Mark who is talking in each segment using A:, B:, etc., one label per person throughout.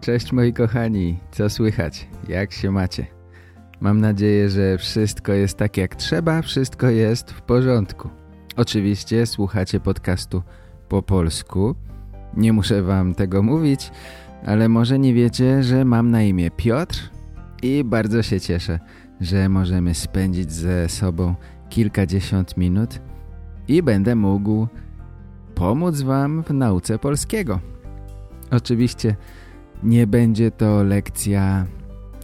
A: Cześć moi kochani, co słychać? Jak się macie? Mam nadzieję, że wszystko jest tak jak trzeba, wszystko jest w porządku. Oczywiście słuchacie podcastu po polsku. Nie muszę wam tego mówić, ale może nie wiecie, że mam na imię Piotr i bardzo się cieszę, że możemy spędzić ze sobą kilkadziesiąt minut i będę mógł pomóc wam w nauce polskiego. Oczywiście nie będzie to lekcja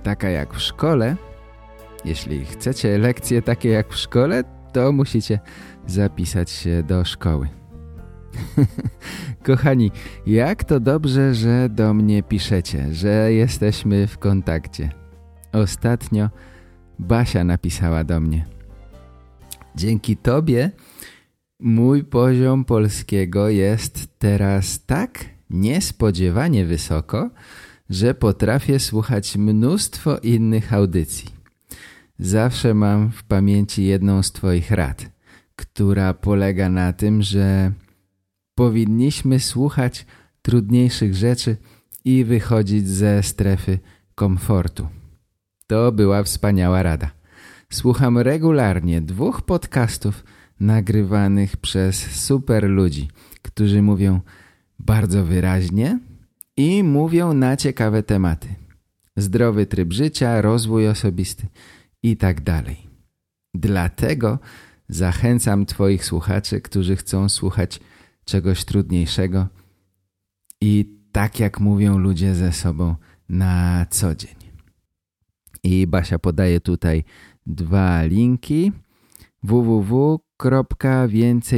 A: taka jak w szkole. Jeśli chcecie lekcje takie jak w szkole, to musicie zapisać się do szkoły. Kochani, jak to dobrze, że do mnie piszecie, że jesteśmy w kontakcie. Ostatnio Basia napisała do mnie. Dzięki tobie mój poziom polskiego jest teraz tak niespodziewanie wysoko, że potrafię słuchać mnóstwo innych audycji. Zawsze mam w pamięci jedną z Twoich rad, która polega na tym, że powinniśmy słuchać trudniejszych rzeczy i wychodzić ze strefy komfortu. To była wspaniała rada. Słucham regularnie dwóch podcastów nagrywanych przez super ludzi, którzy mówią bardzo wyraźnie i mówią na ciekawe tematy. Zdrowy tryb życia, rozwój osobisty i tak dalej. Dlatego zachęcam Twoich słuchaczy, którzy chcą słuchać czegoś trudniejszego i tak jak mówią ludzie ze sobą na co dzień. I Basia podaje tutaj dwa linki www.więcej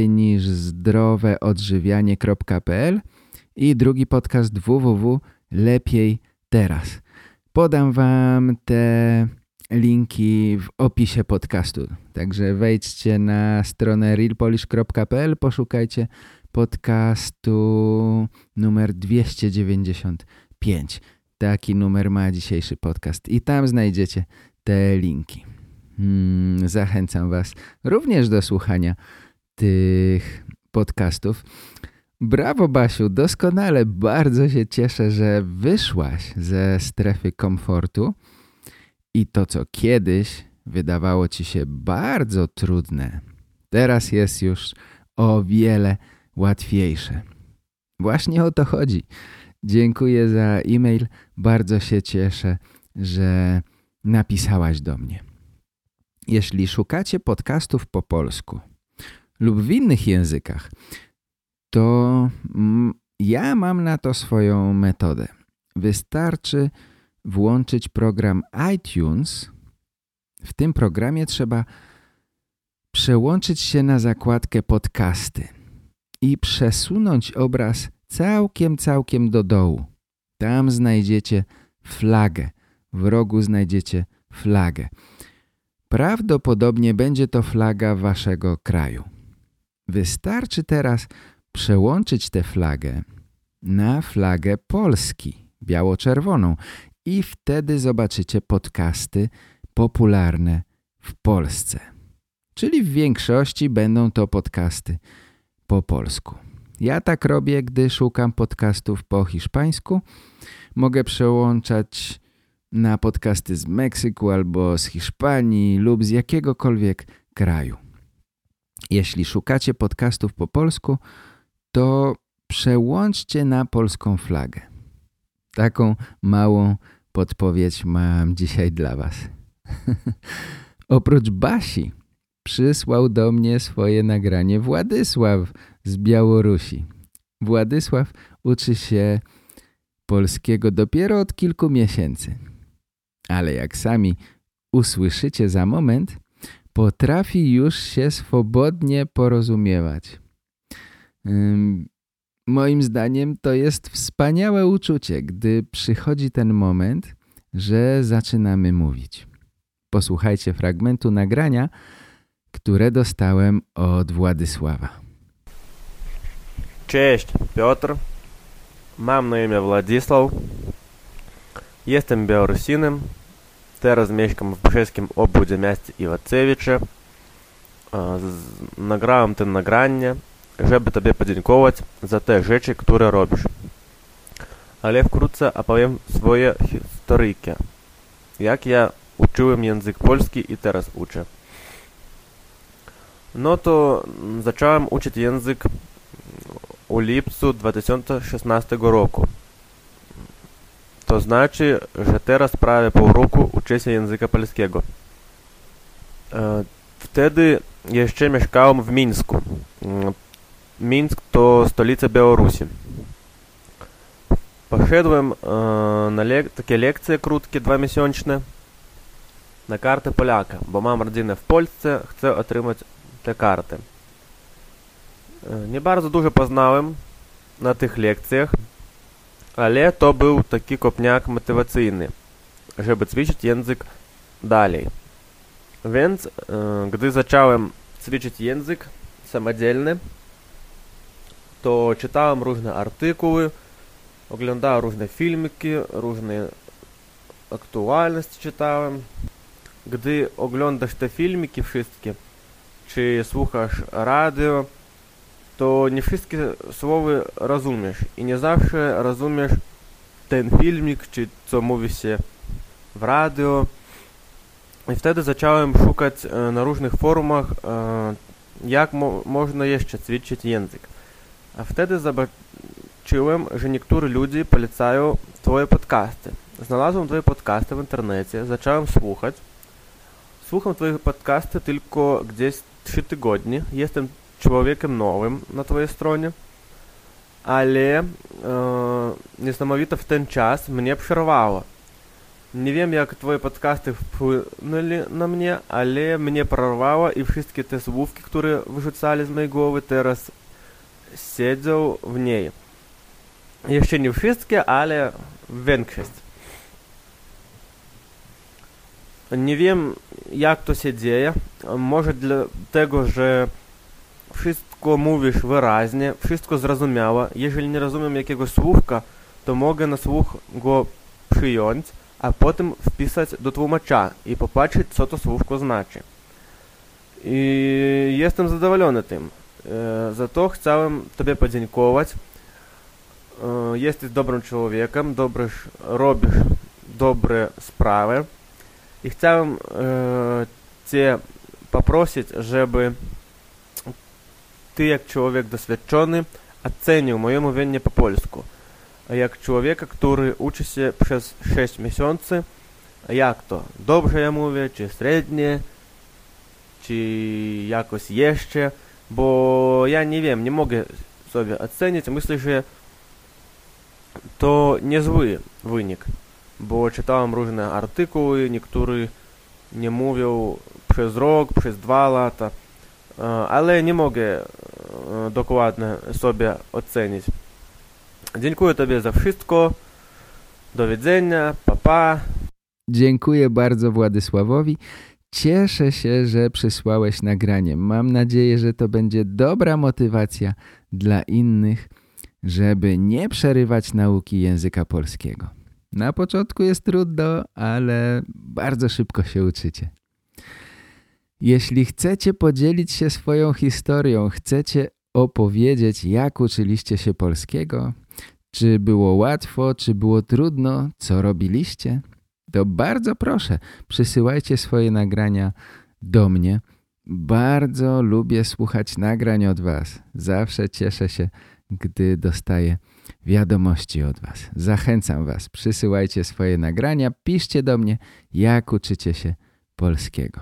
A: niż zdroweodżywianie.pl i drugi podcast www.lepiej teraz. Podam Wam te linki w opisie podcastu. Także wejdźcie na stronę realpolish.pl, poszukajcie podcastu numer 295. Taki numer ma dzisiejszy podcast i tam znajdziecie te linki. Hmm, zachęcam Was również do słuchania tych podcastów. Brawo Basiu, doskonale, bardzo się cieszę, że wyszłaś ze strefy komfortu i to co kiedyś wydawało Ci się bardzo trudne, teraz jest już o wiele łatwiejsze. Właśnie o to chodzi. Dziękuję za e-mail, bardzo się cieszę, że napisałaś do mnie. Jeśli szukacie podcastów po polsku lub w innych językach, to ja mam na to swoją metodę. Wystarczy włączyć program iTunes. W tym programie trzeba przełączyć się na zakładkę podcasty i przesunąć obraz całkiem, całkiem do dołu. Tam znajdziecie flagę. W rogu znajdziecie flagę. Prawdopodobnie będzie to flaga waszego kraju. Wystarczy teraz przełączyć tę flagę na flagę Polski, biało-czerwoną i wtedy zobaczycie podcasty popularne w Polsce. Czyli w większości będą to podcasty po polsku. Ja tak robię, gdy szukam podcastów po hiszpańsku. Mogę przełączać na podcasty z Meksyku albo z Hiszpanii lub z jakiegokolwiek kraju. Jeśli szukacie podcastów po polsku, to przełączcie na polską flagę. Taką małą podpowiedź mam dzisiaj dla Was. Oprócz Basi przysłał do mnie swoje nagranie Władysław z Białorusi. Władysław uczy się polskiego dopiero od kilku miesięcy. Ale jak sami usłyszycie za moment, potrafi już się swobodnie porozumiewać. Moim zdaniem to jest wspaniałe uczucie, gdy przychodzi ten moment, że zaczynamy mówić. Posłuchajcie fragmentu nagrania, które dostałem od Władysława.
B: Cześć, Piotr. Mam na imię Władysław. Jestem Białorusinem. Teraz mieszkam w brzeskim obwodzie miasta Iwacewicze. Nagrałem to nagranie, żeby Tobie podziękować za te rzeczy, które robisz. Ale wkrótce opowiem swoje historyjkę. Jak ja uczyłem język polski i teraz uczę. No to zacząłem uczyć język u lipcu 2016 roku. To znaczy, że teraz prawie pół roku uczę się języka polskiego. E, wtedy jeszcze mieszkałem w Mińsku. Mińsk to stolica Białorusi. Poszedłem na lek takie lekcje krótkie, dwumiesięczne, na kartę Polaka, bo mam rodzinę w Polsce, chcę otrzymać tę kartę. Nie bardzo dużo poznałem na tych lekcjach, ale to był taki kopniak motywacyjny, żeby ćwiczyć język dalej. Więc gdy zacząłem ćwiczyć język samodzielny, to czytałem różne artykuły, oglądałem różne filmiki, różne aktualności czytałem. Gdy oglądasz te filmiki wszystkie, czy słuchasz radio, to nie wszystkie słowa rozumiesz i nie zawsze rozumiesz ten filmik, czy co mówi się w radio. I wtedy zacząłem szukać na różnych forumach, jak mo można jeszcze ćwiczyć język. A wtedy zobaczyłem, że niektórzy ludzie polecają twoje podcasty. Znalazłem twoje podcasty w internecie, zacząłem słuchać. Słucham twoich podcasty tylko gdzieś 3 tygodnie. Jestem człowiekiem nowym na twojej stronie. Ale e, niesamowite w ten czas mnie przerwało. Nie wiem jak twoje podcasty wpłynęli na mnie, ale mnie przerwało i wszystkie te słówki, które wyrzucali z mojej głowy teraz siedzą w niej. Jeszcze nie wszystkie, ale większość. Nie wiem jak to się dzieje. Może dlatego, że wszystko mówisz wyraźnie, wszystko zrozumiałe. Jeżeli nie rozumiem jakiegoś słówka, to mogę na słuch go przyjąć, a potem wpisać do tłumacza i popatrzeć, co to słówko znaczy. I jestem zadowolony tym. Za to chciałem Tobie podziękować. Jesteś dobrym człowiekiem, dobrze robisz dobre sprawy. I chciałem Cię poprosić, żeby Ty jak człowiek doświadczony ocenił moje mówienie po polsku. Jak człowieka, który uczy się przez 6 miesięcy, jak to? Dobrze ja mówię, czy średnie, czy jakoś jeszcze, bo ja nie wiem, nie mogę sobie ocenić. Myślę, że to niezły wynik, bo czytałem różne artykuły, niektórzy nie mówią przez rok, przez dwa lata, ale nie mogę dokładnie sobie ocenić. Dziękuję Tobie za wszystko. Do widzenia. Papa. Pa.
A: Dziękuję bardzo Władysławowi. Cieszę się, że przysłałeś nagranie. Mam nadzieję, że to będzie dobra motywacja dla innych, żeby nie przerywać nauki języka polskiego. Na początku jest trudno, ale bardzo szybko się uczycie. Jeśli chcecie podzielić się swoją historią, chcecie opowiedzieć, jak uczyliście się polskiego, czy było łatwo, czy było trudno, co robiliście, to bardzo proszę, przysyłajcie swoje nagrania do mnie. Bardzo lubię słuchać nagrań od Was. Zawsze cieszę się, gdy dostaję wiadomości od Was. Zachęcam Was, przysyłajcie swoje nagrania, piszcie do mnie, jak uczycie się polskiego.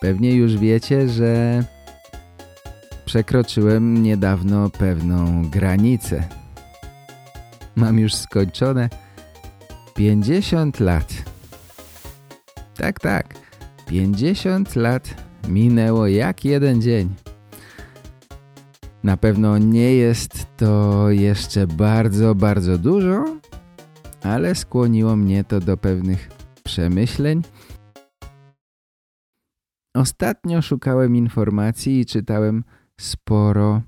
A: Pewnie już wiecie, że przekroczyłem niedawno pewną granicę. Mam już skończone 50 lat. Tak, tak, 50 lat minęło jak jeden dzień. Na pewno nie jest to jeszcze bardzo, bardzo dużo, ale skłoniło mnie to do pewnych przemyśleń. Ostatnio szukałem informacji i czytałem sporo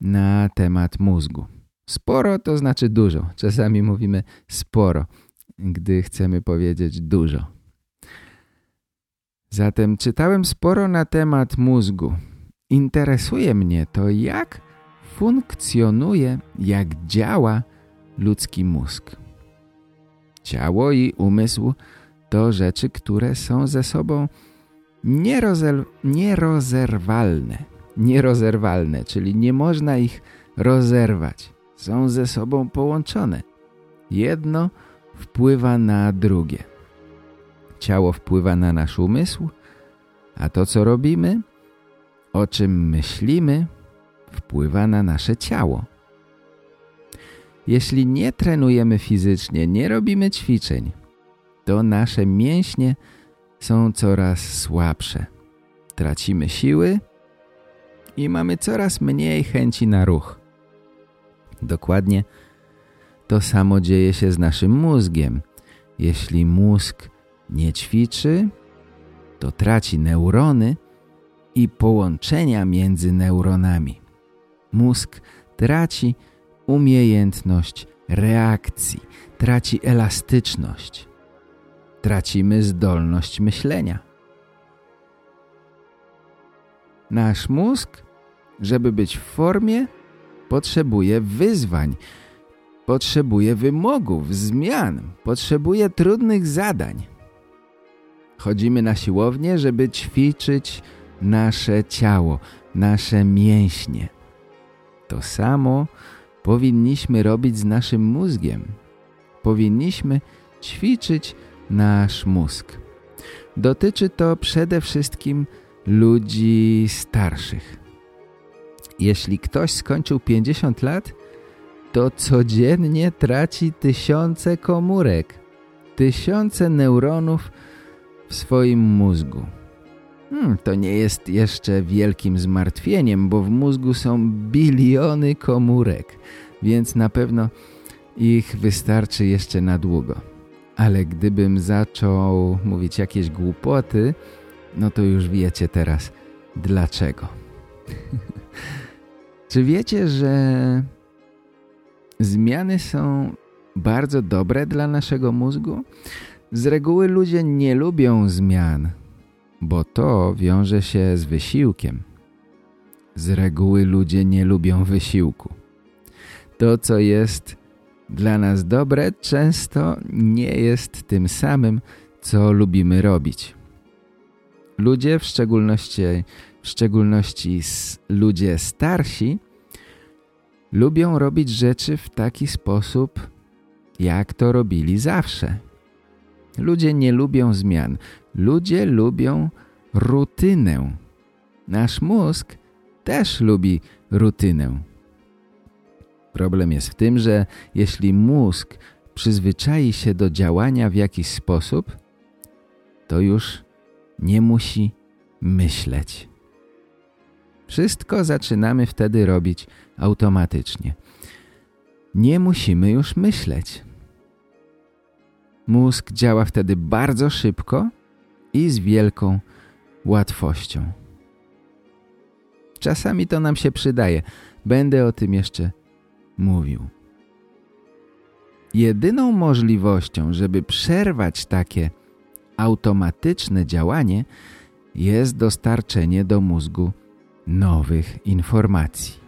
A: na temat mózgu. Sporo to znaczy dużo. Czasami mówimy sporo, gdy chcemy powiedzieć dużo. Zatem czytałem sporo na temat mózgu. Interesuje mnie to, jak funkcjonuje, jak działa ludzki mózg. Ciało i umysł to rzeczy, które są ze sobą nierozerwalne. Nierozerwalne, czyli nie można ich rozerwać. Są ze sobą połączone. Jedno wpływa na drugie. Ciało wpływa na nasz umysł, a to co robimy, o czym myślimy, wpływa na nasze ciało. Jeśli nie trenujemy fizycznie, nie robimy ćwiczeń, to nasze mięśnie są coraz słabsze. Tracimy siły i mamy coraz mniej chęci na ruch. Dokładnie to samo dzieje się z naszym mózgiem. Jeśli mózg nie ćwiczy, to traci neurony i połączenia między neuronami. Mózg traci umiejętność reakcji, traci elastyczność. Tracimy zdolność myślenia. Nasz mózg, żeby być w formie, potrzebuje wyzwań, potrzebuje wymogów, zmian, potrzebuje trudnych zadań. Chodzimy na siłownię, żeby ćwiczyć nasze ciało, nasze mięśnie. To samo powinniśmy robić z naszym mózgiem. Powinniśmy ćwiczyć nasz mózg. Dotyczy to przede wszystkim ludzi starszych. Jeśli ktoś skończył 50 lat, to codziennie traci tysiące komórek, tysiące neuronów w swoim mózgu. Hmm, to nie jest jeszcze wielkim zmartwieniem, bo w mózgu są biliony komórek, więc na pewno ich wystarczy jeszcze na długo. Ale gdybym zaczął mówić jakieś głupoty, no to już wiecie teraz dlaczego. Czy wiecie, że zmiany są bardzo dobre dla naszego mózgu? Z reguły ludzie nie lubią zmian, bo to wiąże się z wysiłkiem. Z reguły ludzie nie lubią wysiłku. To, co jest dla nas dobre, często nie jest tym samym, co lubimy robić. Ludzie, w szczególności, w szczególności ludzie starsi, lubią robić rzeczy w taki sposób, jak to robili zawsze. Ludzie nie lubią zmian. Ludzie lubią rutynę. Nasz mózg też lubi rutynę. Problem jest w tym, że jeśli mózg przyzwyczai się do działania w jakiś sposób, to już nie musi myśleć. Wszystko zaczynamy wtedy robić automatycznie. Nie musimy już myśleć. Mózg działa wtedy bardzo szybko i z wielką łatwością. Czasami to nam się przydaje. Będę o tym jeszcze mówił. Jedyną możliwością, żeby przerwać takie automatyczne działanie jest dostarczenie do mózgu nowych informacji.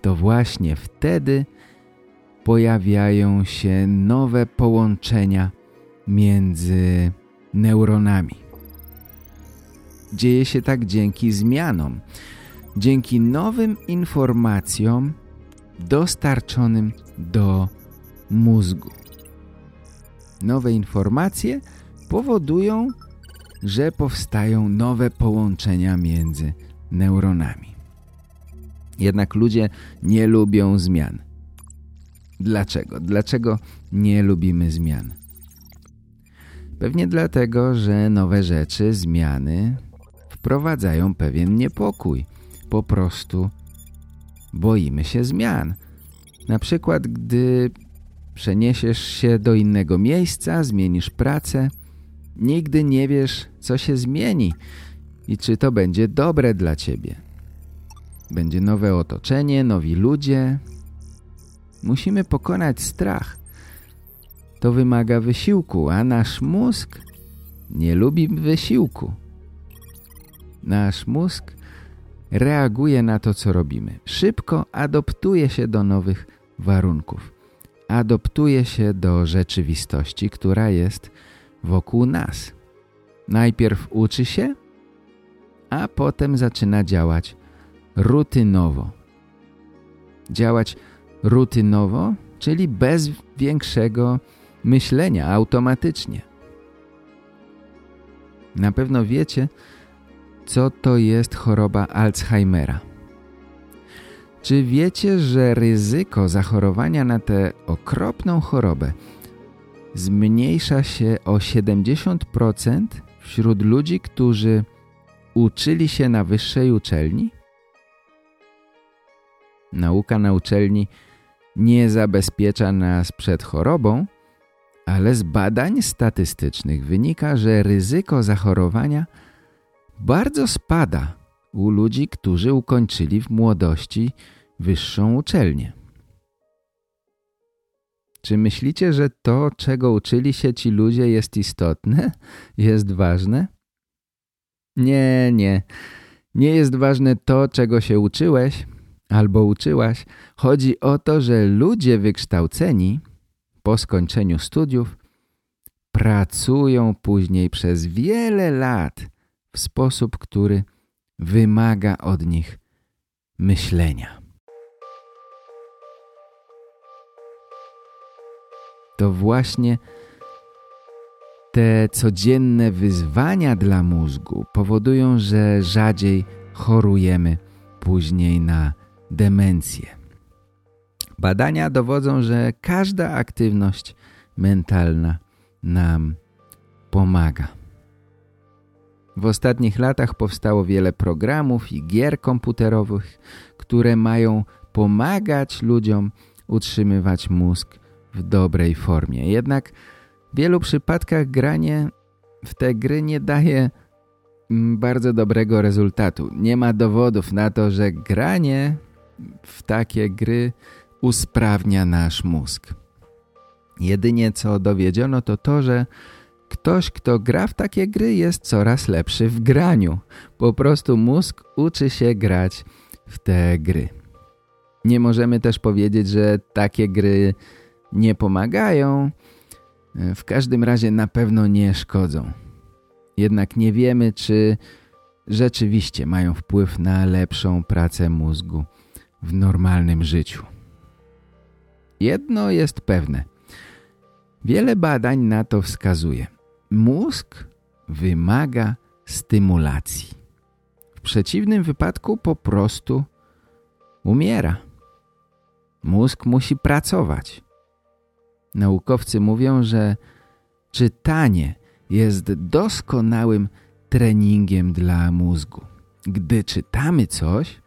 A: To właśnie wtedy pojawiają się nowe połączenia między neuronami. Dzieje się tak dzięki zmianom, dzięki nowym informacjom dostarczonym do mózgu. Nowe informacje powodują, że powstają nowe połączenia między neuronami. Jednak ludzie nie lubią zmian. Dlaczego? Dlaczego nie lubimy zmian? Pewnie dlatego, że nowe rzeczy, zmiany wprowadzają pewien niepokój. Po prostu boimy się zmian. Na przykład, gdy przeniesiesz się do innego miejsca, zmienisz pracę, nigdy nie wiesz, co się zmieni i czy to będzie dobre dla ciebie. Będzie nowe otoczenie, nowi ludzie. Musimy pokonać strach. To wymaga wysiłku, a nasz mózg nie lubi wysiłku. Nasz mózg reaguje na to, co robimy. Szybko adoptuje się do nowych warunków. Adoptuje się do rzeczywistości, która jest wokół nas. Najpierw uczy się, a potem zaczyna działać rutynowo. Działać rutynowo, czyli bez większego myślenia, automatycznie. Na pewno wiecie, co to jest choroba Alzheimera. Czy wiecie, że ryzyko zachorowania na tę okropną chorobę zmniejsza się o 70% wśród ludzi, którzy uczyli się na wyższej uczelni? Nauka na uczelni nie zabezpiecza nas przed chorobą, ale z badań statystycznych wynika, że ryzyko zachorowania bardzo spada u ludzi, którzy ukończyli w młodości wyższą uczelnię. Czy myślicie, że to, czego uczyli się ci ludzie jest istotne? Jest ważne? Nie, nie. Nie jest ważne to, czego się uczyłeś albo uczyłaś. Chodzi o to, że ludzie wykształceni po skończeniu studiów pracują później przez wiele lat w sposób, który wymaga od nich myślenia. To właśnie te codzienne wyzwania dla mózgu powodują, że rzadziej chorujemy później na demencję. Badania dowodzą, że każda aktywność mentalna nam pomaga. W ostatnich latach powstało wiele programów i gier komputerowych, które mają pomagać ludziom utrzymywać mózg w dobrej formie. Jednak w wielu przypadkach granie w te gry nie daje mm, bardzo dobrego rezultatu. Nie ma dowodów na to, że granie w takie gry usprawnia nasz mózg. Jedynie co dowiedziono to to, że ktoś, kto gra w takie gry jest coraz lepszy w graniu. Po prostu mózg uczy się grać w te gry. Nie możemy też powiedzieć, że takie gry nie pomagają, w każdym razie na pewno nie szkodzą. Jednak nie wiemy, czy rzeczywiście mają wpływ na lepszą pracę mózgu w normalnym życiu. Jedno jest pewne. Wiele badań na to wskazuje. Mózg wymaga stymulacji. W przeciwnym wypadku po prostu umiera. Mózg musi pracować. Naukowcy mówią, że czytanie jest doskonałym treningiem dla mózgu. Gdy czytamy coś,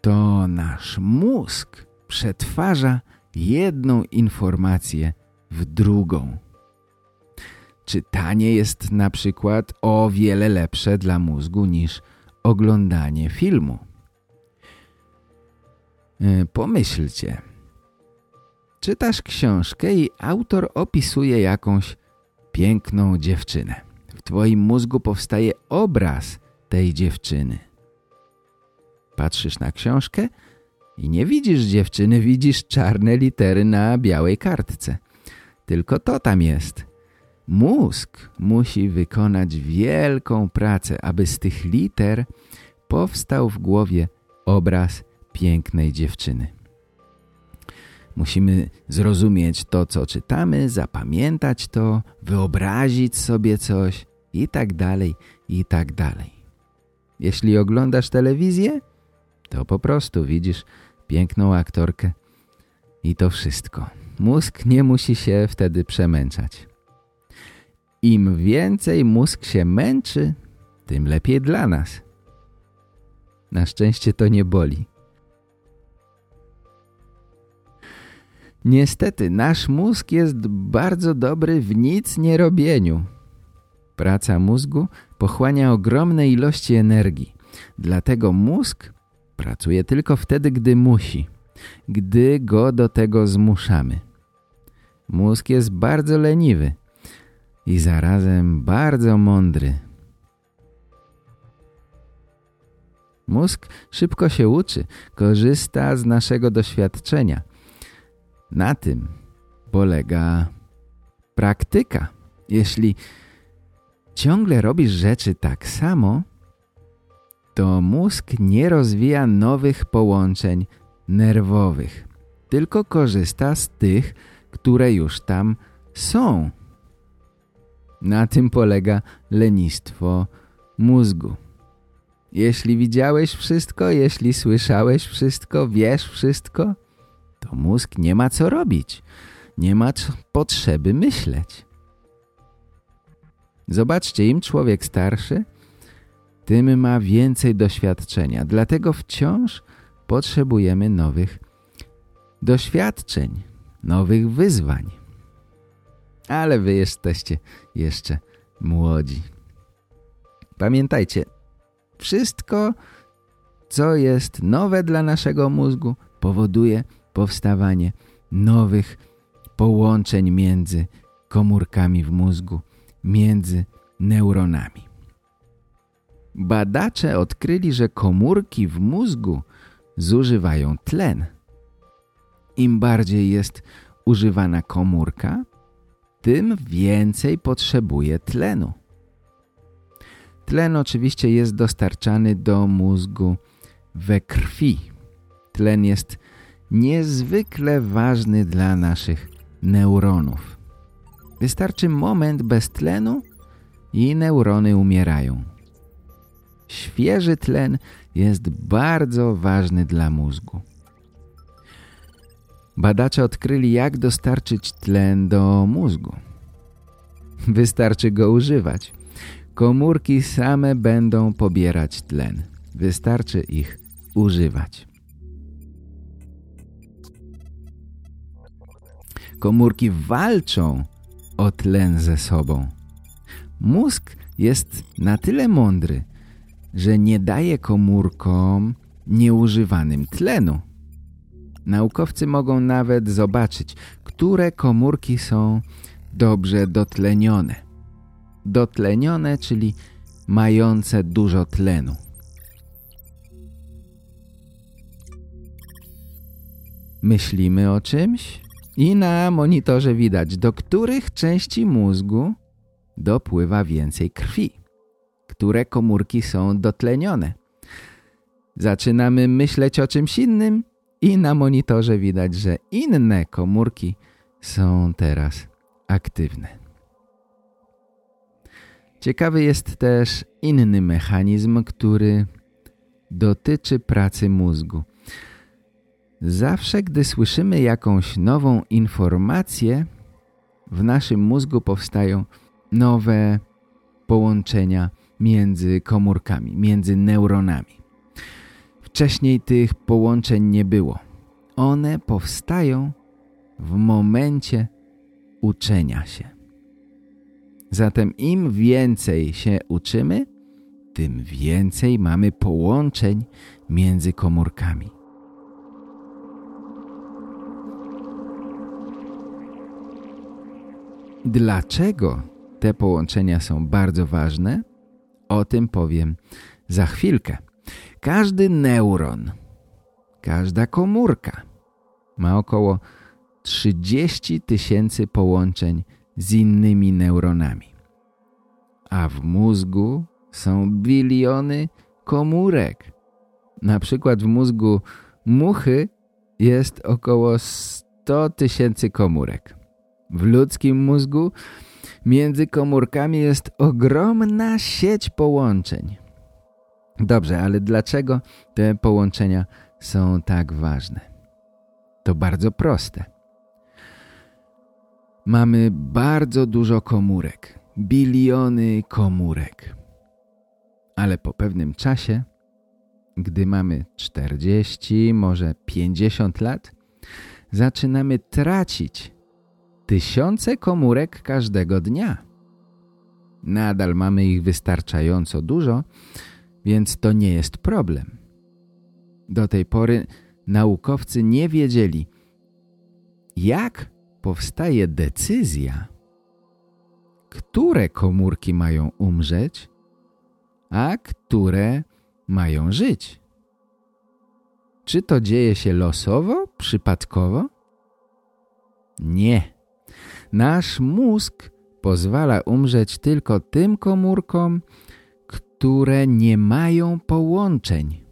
A: to nasz mózg przetwarza jedną informację w drugą. Czytanie jest na przykład o wiele lepsze dla mózgu niż oglądanie filmu. E, pomyślcie. Czytasz książkę i autor opisuje jakąś piękną dziewczynę. W twoim mózgu powstaje obraz tej dziewczyny. Patrzysz na książkę i nie widzisz dziewczyny, widzisz czarne litery na białej kartce. Tylko to tam jest. Mózg musi wykonać wielką pracę, aby z tych liter powstał w głowie obraz pięknej dziewczyny. Musimy zrozumieć to, co czytamy, zapamiętać to, wyobrazić sobie coś i tak dalej, i tak dalej. Jeśli oglądasz telewizję, to po prostu widzisz piękną aktorkę i to wszystko. Mózg nie musi się wtedy przemęczać. Im więcej mózg się męczy, tym lepiej dla nas. Na szczęście to nie boli. Niestety, nasz mózg jest bardzo dobry w nic nie robieniu. Praca mózgu pochłania ogromne ilości energii. Dlatego mózg pracuje tylko wtedy, gdy musi, gdy go do tego zmuszamy. Mózg jest bardzo leniwy i zarazem bardzo mądry. Mózg szybko się uczy, korzysta z naszego doświadczenia. Na tym polega praktyka. Jeśli ciągle robisz rzeczy tak samo, to mózg nie rozwija nowych połączeń nerwowych, tylko korzysta z tych, które już tam są. Na tym polega lenistwo mózgu. Jeśli widziałeś wszystko, jeśli słyszałeś wszystko, wiesz wszystko, to mózg nie ma co robić. Nie ma potrzeby myśleć. Zobaczcie, im człowiek starszy, tym ma więcej doświadczenia. Dlatego wciąż potrzebujemy nowych doświadczeń, nowych wyzwań. Ale wy jesteście jeszcze młodzi. Pamiętajcie, wszystko, co jest nowe dla naszego mózgu, powoduje powstawanie nowych połączeń między komórkami w mózgu, między neuronami. Badacze odkryli, że komórki w mózgu zużywają tlen. Im bardziej jest używana komórka, tym więcej potrzebuje tlenu. Tlen oczywiście jest dostarczany do mózgu we krwi. Tlen jest niezwykle ważny dla naszych neuronów. Wystarczy moment bez tlenu i neurony umierają. Świeży tlen jest bardzo ważny dla mózgu. Badacze odkryli, jak dostarczyć tlen do mózgu. Wystarczy go używać. Komórki same będą pobierać tlen. Wystarczy ich używać. Komórki walczą o tlen ze sobą. Mózg jest na tyle mądry, że nie daje komórkom nieużywanym tlenu. Naukowcy mogą nawet zobaczyć, które komórki są dobrze dotlenione. Dotlenione, czyli mające dużo tlenu. Myślimy o czymś i na monitorze widać, do których części mózgu dopływa więcej krwi które komórki są dotlenione. Zaczynamy myśleć o czymś innym i na monitorze widać, że inne komórki są teraz aktywne. Ciekawy jest też inny mechanizm, który dotyczy pracy mózgu. Zawsze, gdy słyszymy jakąś nową informację, w naszym mózgu powstają nowe połączenia między komórkami, między neuronami. Wcześniej tych połączeń nie było. One powstają w momencie uczenia się. Zatem im więcej się uczymy, tym więcej mamy połączeń między komórkami. Dlaczego te połączenia są bardzo ważne? O tym powiem za chwilkę. Każdy neuron, każda komórka ma około 30 tysięcy połączeń z innymi neuronami. A w mózgu są biliony komórek. Na przykład w mózgu muchy jest około 100 tysięcy komórek. W ludzkim mózgu Między komórkami jest ogromna sieć połączeń. Dobrze, ale dlaczego te połączenia są tak ważne? To bardzo proste. Mamy bardzo dużo komórek, biliony komórek. Ale po pewnym czasie, gdy mamy 40, może 50 lat, zaczynamy tracić tysiące komórek każdego dnia. Nadal mamy ich wystarczająco dużo, więc to nie jest problem. Do tej pory naukowcy nie wiedzieli, jak powstaje decyzja, które komórki mają umrzeć, a które mają żyć. Czy to dzieje się losowo, przypadkowo? Nie. Nasz mózg pozwala umrzeć tylko tym komórkom, które nie mają połączeń.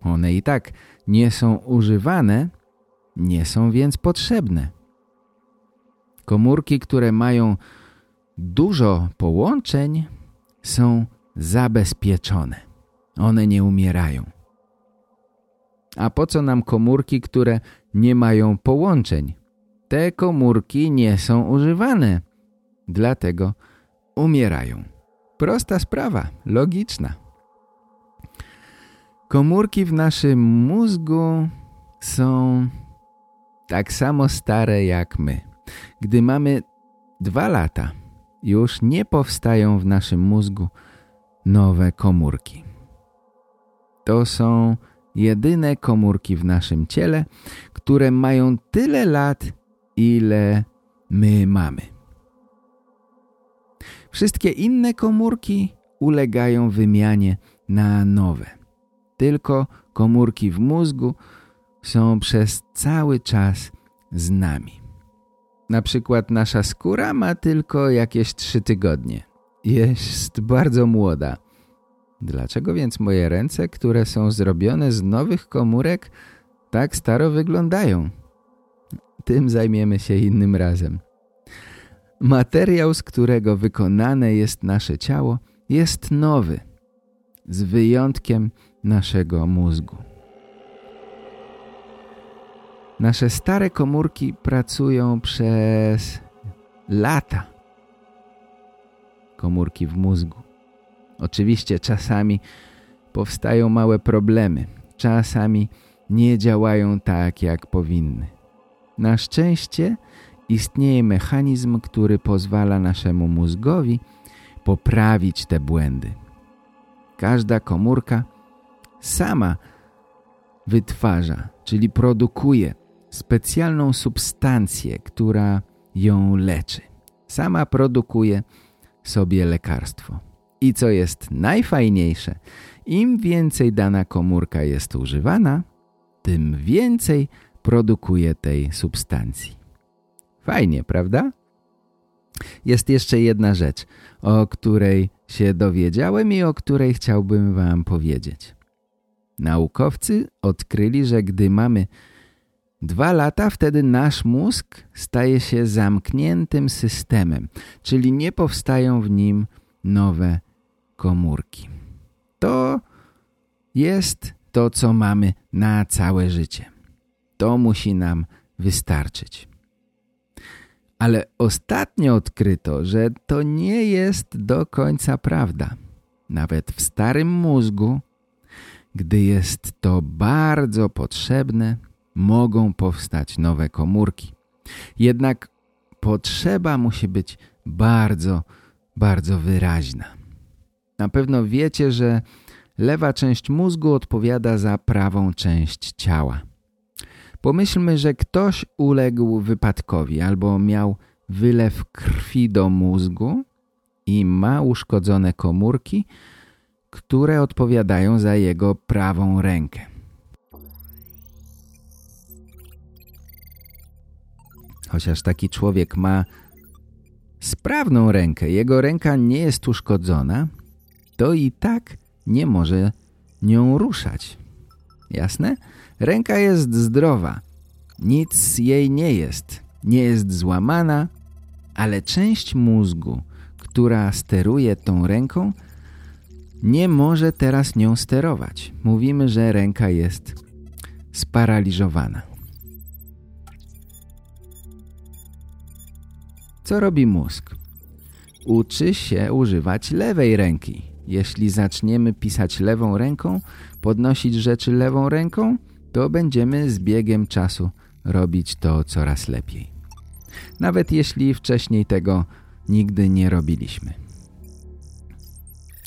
A: One i tak nie są używane, nie są więc potrzebne. Komórki, które mają dużo połączeń są zabezpieczone. One nie umierają. A po co nam komórki, które nie mają połączeń? Te komórki nie są używane, dlatego umierają. Prosta sprawa, logiczna. Komórki w naszym mózgu są tak samo stare jak my. Gdy mamy dwa lata, już nie powstają w naszym mózgu nowe komórki. To są jedyne komórki w naszym ciele, które mają tyle lat, ile my mamy. Wszystkie inne komórki ulegają wymianie na nowe. Tylko komórki w mózgu są przez cały czas z nami. Na przykład nasza skóra ma tylko jakieś trzy tygodnie. Jest bardzo młoda. Dlaczego więc moje ręce, które są zrobione z nowych komórek, tak staro wyglądają? Tym zajmiemy się innym razem. Materiał, z którego wykonane jest nasze ciało, jest nowy, z wyjątkiem naszego mózgu. Nasze stare komórki pracują przez lata. Komórki w mózgu. Oczywiście czasami powstają małe problemy. Czasami nie działają tak, jak powinny. Na szczęście istnieje mechanizm, który pozwala naszemu mózgowi poprawić te błędy. Każda komórka sama wytwarza, czyli produkuje specjalną substancję, która ją leczy. Sama produkuje sobie lekarstwo. I co jest najfajniejsze, im więcej dana komórka jest używana, tym więcej produkuje tej substancji. Fajnie, prawda? Jest jeszcze jedna rzecz, o której się dowiedziałem i o której chciałbym wam powiedzieć. Naukowcy odkryli, że gdy mamy dwa lata, wtedy nasz mózg staje się zamkniętym systemem, czyli nie powstają w nim nowe komórki. To jest to, co mamy na całe życie. To musi nam wystarczyć. Ale ostatnio odkryto, że to nie jest do końca prawda. Nawet w starym mózgu, gdy jest to bardzo potrzebne, mogą powstać nowe komórki. Jednak potrzeba musi być bardzo, bardzo wyraźna. Na pewno wiecie, że lewa część mózgu odpowiada za prawą część ciała. Pomyślmy, że ktoś uległ wypadkowi albo miał wylew krwi do mózgu i ma uszkodzone komórki, które odpowiadają za jego prawą rękę. Chociaż taki człowiek ma sprawną rękę, jego ręka nie jest uszkodzona, to i tak nie może nią ruszać. Jasne? Ręka jest zdrowa. Nic jej nie jest. Nie jest złamana, ale część mózgu, która steruje tą ręką, nie może teraz nią sterować. Mówimy, że ręka jest sparaliżowana. Co robi mózg? Uczy się używać lewej ręki. Jeśli zaczniemy pisać lewą ręką, podnosić rzeczy lewą ręką, to będziemy z biegiem czasu robić to coraz lepiej. Nawet jeśli wcześniej tego nigdy nie robiliśmy.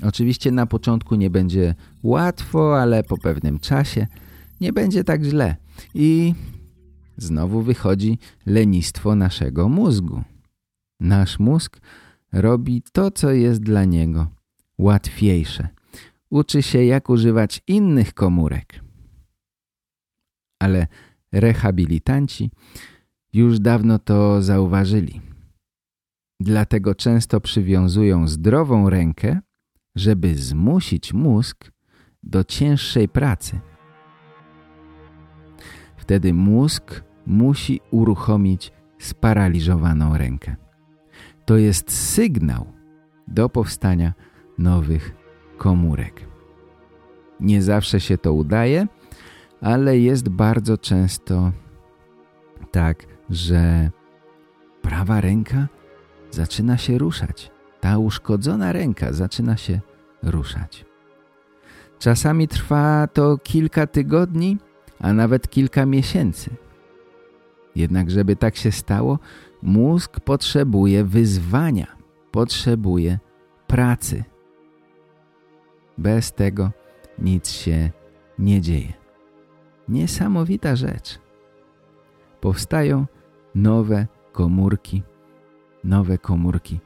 A: Oczywiście na początku nie będzie łatwo, ale po pewnym czasie nie będzie tak źle. I znowu wychodzi lenistwo naszego mózgu. Nasz mózg robi to, co jest dla niego łatwiejsze. Uczy się, jak używać innych komórek. Ale rehabilitanci już dawno to zauważyli. Dlatego często przywiązują zdrową rękę, żeby zmusić mózg do cięższej pracy. Wtedy mózg musi uruchomić sparaliżowaną rękę. To jest sygnał do powstania nowych komórek. Nie zawsze się to udaje, ale jest bardzo często tak, że prawa ręka zaczyna się ruszać. Ta uszkodzona ręka zaczyna się ruszać. Czasami trwa to kilka tygodni, a nawet kilka miesięcy. Jednak żeby tak się stało, mózg potrzebuje wyzwania, potrzebuje pracy. Bez tego nic się nie dzieje. Niesamowita rzecz. Powstają nowe komórki, nowe komórki,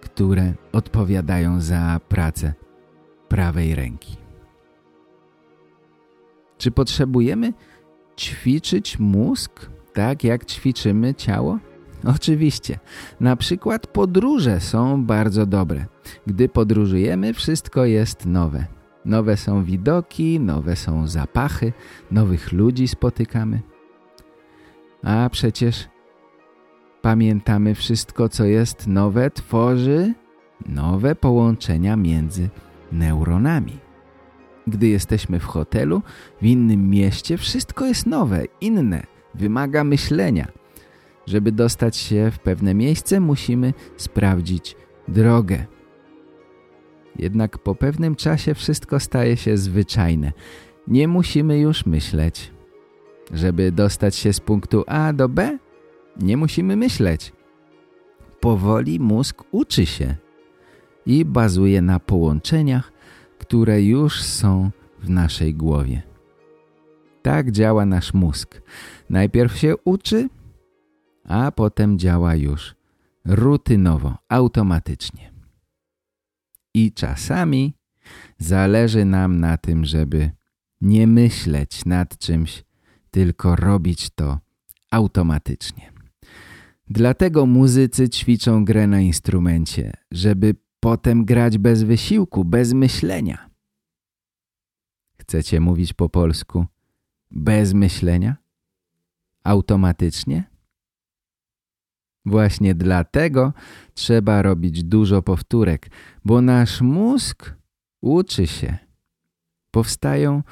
A: które odpowiadają za pracę prawej ręki. Czy potrzebujemy ćwiczyć mózg tak jak ćwiczymy ciało? Oczywiście. Na przykład podróże są bardzo dobre. Gdy podróżujemy, wszystko jest nowe. Nowe są widoki, nowe są zapachy, nowych ludzi spotykamy. A przecież pamiętamy wszystko, co jest nowe, tworzy nowe połączenia między neuronami. Gdy jesteśmy w hotelu, w innym mieście, wszystko jest nowe, inne, wymaga myślenia. Żeby dostać się w pewne miejsce, musimy sprawdzić drogę. Jednak po pewnym czasie wszystko staje się zwyczajne. Nie musimy już myśleć. Żeby dostać się z punktu A do B, nie musimy myśleć. Powoli mózg uczy się i bazuje na połączeniach, które już są w naszej głowie. Tak działa nasz mózg. Najpierw się uczy, a potem działa już rutynowo, automatycznie. I czasami zależy nam na tym, żeby nie myśleć nad czymś, tylko robić to automatycznie. Dlatego muzycy ćwiczą grę na instrumencie, żeby potem grać bez wysiłku, bez myślenia. Chcecie mówić po polsku bez myślenia? Automatycznie? Właśnie dlatego trzeba robić dużo powtórek, bo nasz mózg uczy się. Powstają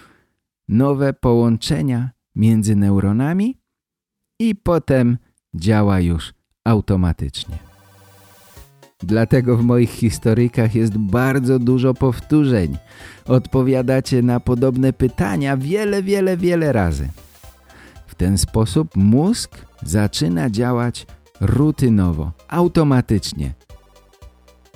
A: nowe połączenia między neuronami i potem działa już automatycznie. Dlatego w moich historyjkach jest bardzo dużo powtórzeń. Odpowiadacie na podobne pytania wiele, wiele, wiele razy. W ten sposób mózg zaczyna działać rutynowo, automatycznie.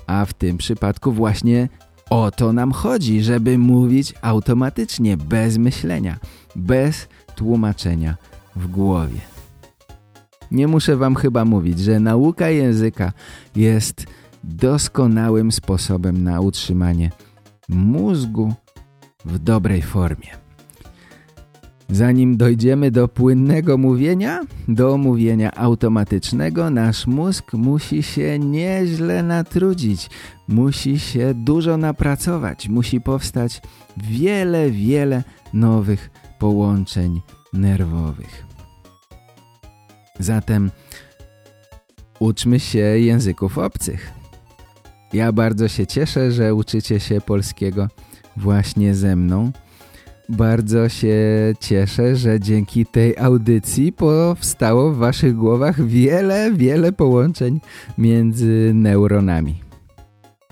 A: A w tym przypadku właśnie o to nam chodzi, żeby mówić automatycznie, bez myślenia, bez tłumaczenia w głowie. Nie muszę wam chyba mówić, że nauka języka jest doskonałym sposobem na utrzymanie mózgu w dobrej formie. Zanim dojdziemy do płynnego mówienia, do mówienia automatycznego, nasz mózg musi się nieźle natrudzić, musi się dużo napracować, musi powstać wiele, wiele nowych połączeń nerwowych. Zatem uczmy się języków obcych. Ja bardzo się cieszę, że uczycie się polskiego właśnie ze mną. Bardzo się cieszę, że dzięki tej audycji powstało w waszych głowach wiele, wiele połączeń między neuronami.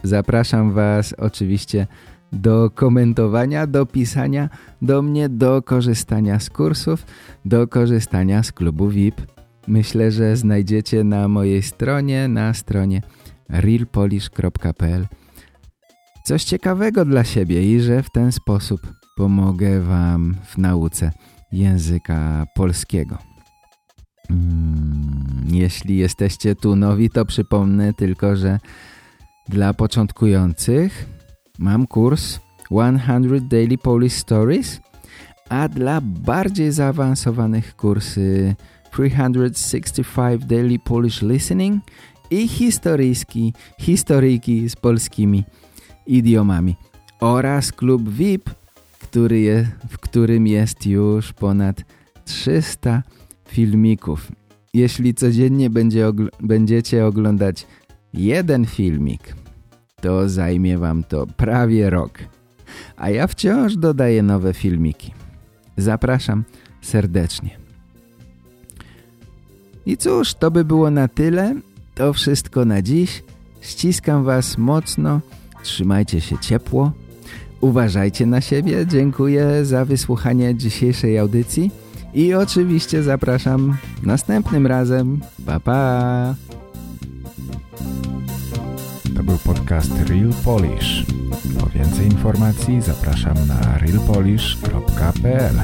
A: Zapraszam Was oczywiście do komentowania, do pisania do mnie, do korzystania z kursów, do korzystania z klubu VIP. Myślę, że znajdziecie na mojej stronie, na stronie realpolish.pl coś ciekawego dla siebie i że w ten sposób pomogę Wam w nauce języka polskiego. Mm, jeśli jesteście tu nowi, to przypomnę tylko, że dla początkujących mam kurs 100 Daily Polish Stories, a dla bardziej zaawansowanych kursy 365 Daily Polish Listening i historyjski, historyjki z polskimi idiomami oraz klub VIP, który je, w którym jest już ponad 300 filmików. Jeśli codziennie będzie ogl będziecie oglądać jeden filmik, to zajmie wam to prawie rok. A ja wciąż dodaję nowe filmiki. Zapraszam serdecznie. I cóż, to by było na tyle. To wszystko na dziś. Ściskam was mocno. Trzymajcie się ciepło. Uważajcie na siebie. Dziękuję za wysłuchanie dzisiejszej audycji. I oczywiście zapraszam następnym razem. Pa, pa!
C: To był podcast Real Polish. Po więcej informacji zapraszam na realpolish.pl